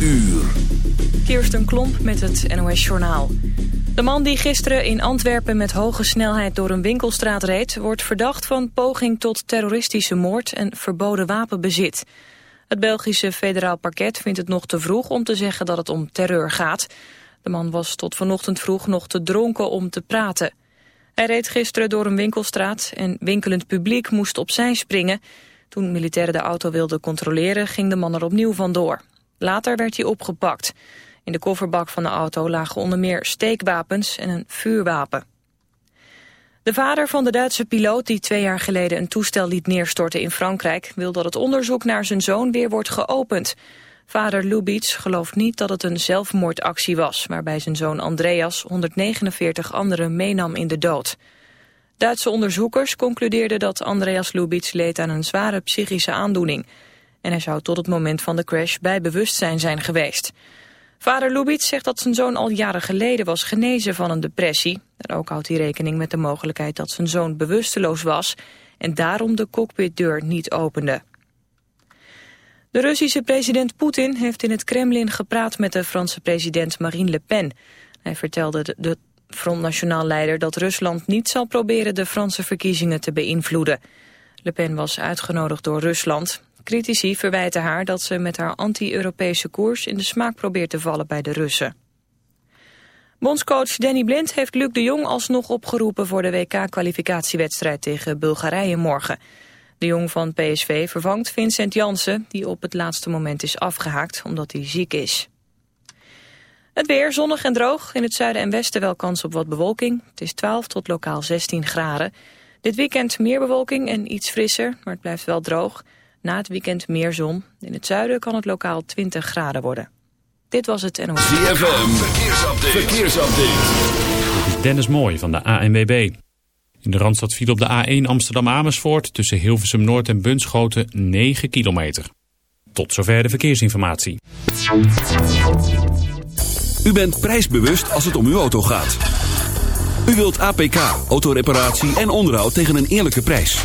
uur. Kirsten Klomp met het NOS-journaal. De man die gisteren in Antwerpen met hoge snelheid door een winkelstraat reed... wordt verdacht van poging tot terroristische moord en verboden wapenbezit. Het Belgische federaal parket vindt het nog te vroeg om te zeggen dat het om terreur gaat. De man was tot vanochtend vroeg nog te dronken om te praten. Hij reed gisteren door een winkelstraat en winkelend publiek moest opzij springen. Toen militairen de auto wilden controleren ging de man er opnieuw vandoor. Later werd hij opgepakt. In de kofferbak van de auto lagen onder meer steekwapens en een vuurwapen. De vader van de Duitse piloot die twee jaar geleden een toestel liet neerstorten in Frankrijk... wil dat het onderzoek naar zijn zoon weer wordt geopend. Vader Lubitsch gelooft niet dat het een zelfmoordactie was... waarbij zijn zoon Andreas 149 anderen meenam in de dood. Duitse onderzoekers concludeerden dat Andreas Lubitsch leed aan een zware psychische aandoening... en hij zou tot het moment van de crash bij bewustzijn zijn geweest... Vader Lubitsch zegt dat zijn zoon al jaren geleden was genezen van een depressie. En ook houdt hij rekening met de mogelijkheid dat zijn zoon bewusteloos was... en daarom de cockpitdeur niet opende. De Russische president Poetin heeft in het Kremlin gepraat met de Franse president Marine Le Pen. Hij vertelde de Front Nationaal leider dat Rusland niet zal proberen de Franse verkiezingen te beïnvloeden. Le Pen was uitgenodigd door Rusland. Critici verwijten haar dat ze met haar anti-Europese koers in de smaak probeert te vallen bij de Russen. Bondscoach Danny Blind heeft Luc de Jong alsnog opgeroepen voor de WK-kwalificatiewedstrijd tegen Bulgarije morgen. De Jong van PSV vervangt Vincent Jansen, die op het laatste moment is afgehaakt omdat hij ziek is. Het weer zonnig en droog. In het zuiden en westen wel kans op wat bewolking. Het is 12 tot lokaal 16 graden. Dit weekend meer bewolking en iets frisser, maar het blijft wel droog. Na het weekend meer zon. In het zuiden kan het lokaal 20 graden worden. Dit was het NOS. ZFM, verkeersupdate. verkeersupdate. Dit is Dennis Mooij van de ANWB. In de Randstad viel op de A1 Amsterdam-Amersfoort tussen Hilversum Noord en Bunschoten 9 kilometer. Tot zover de verkeersinformatie. U bent prijsbewust als het om uw auto gaat. U wilt APK, autoreparatie en onderhoud tegen een eerlijke prijs.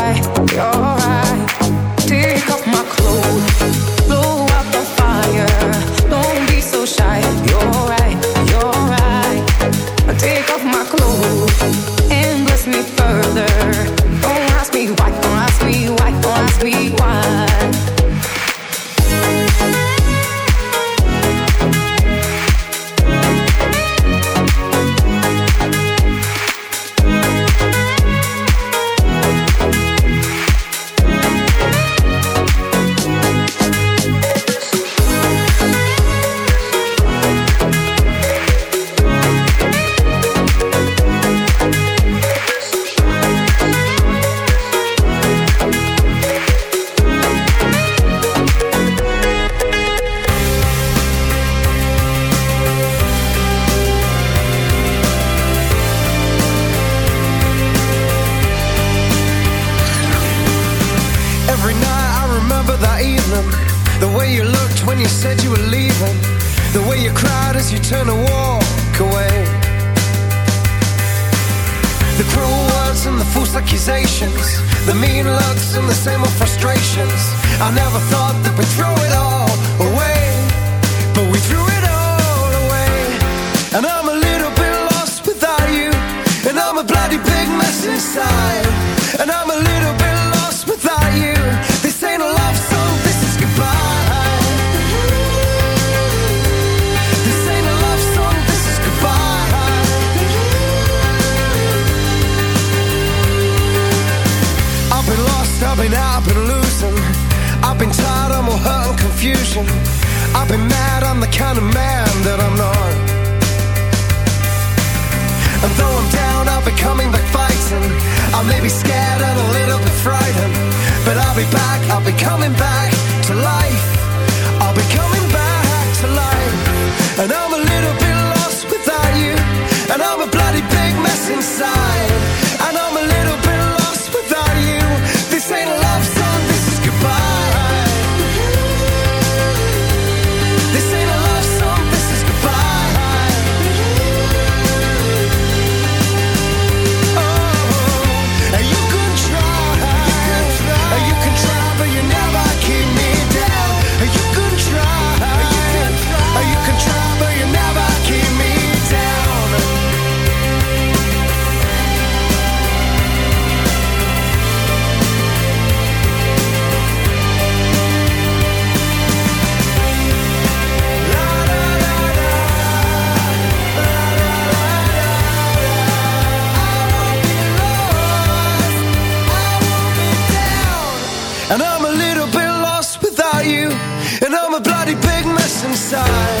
I may be scared and a little bit frightened, but I'll be back, I'll be coming back to life. I'll be coming back to life, and I'm a side.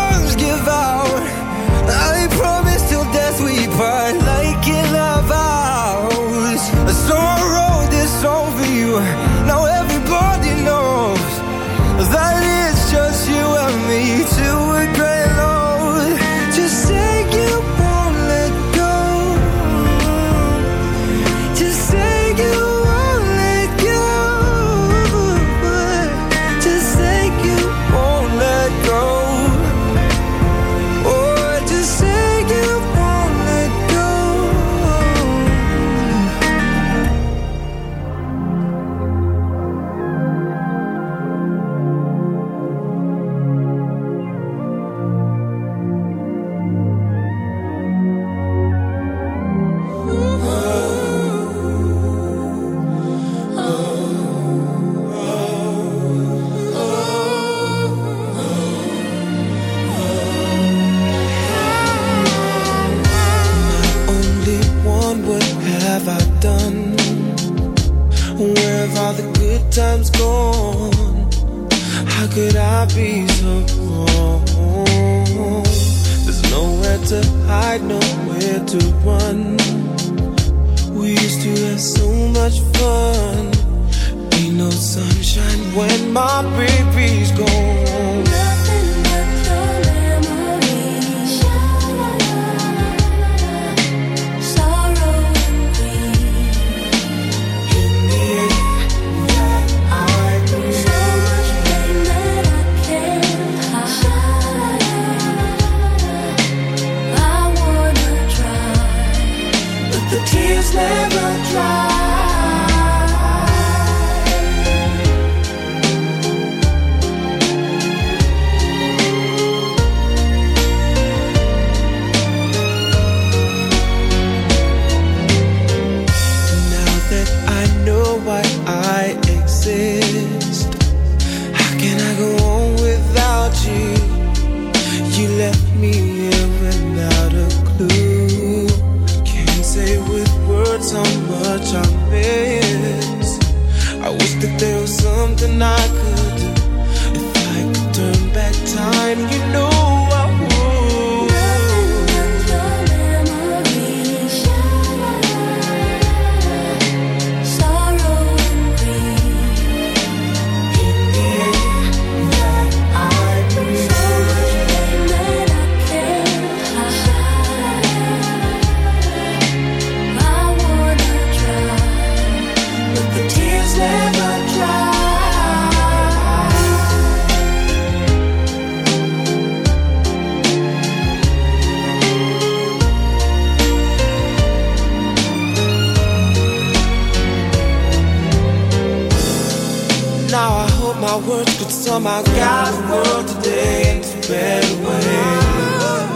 somehow got God's world today into better ways.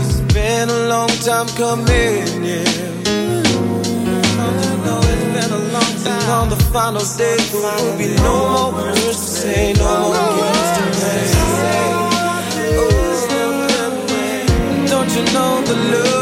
It's been a long time coming, yeah. Don't you know it's been a long time. And on the final day, there will be no more words to say, no more words to say. Don't you know the love?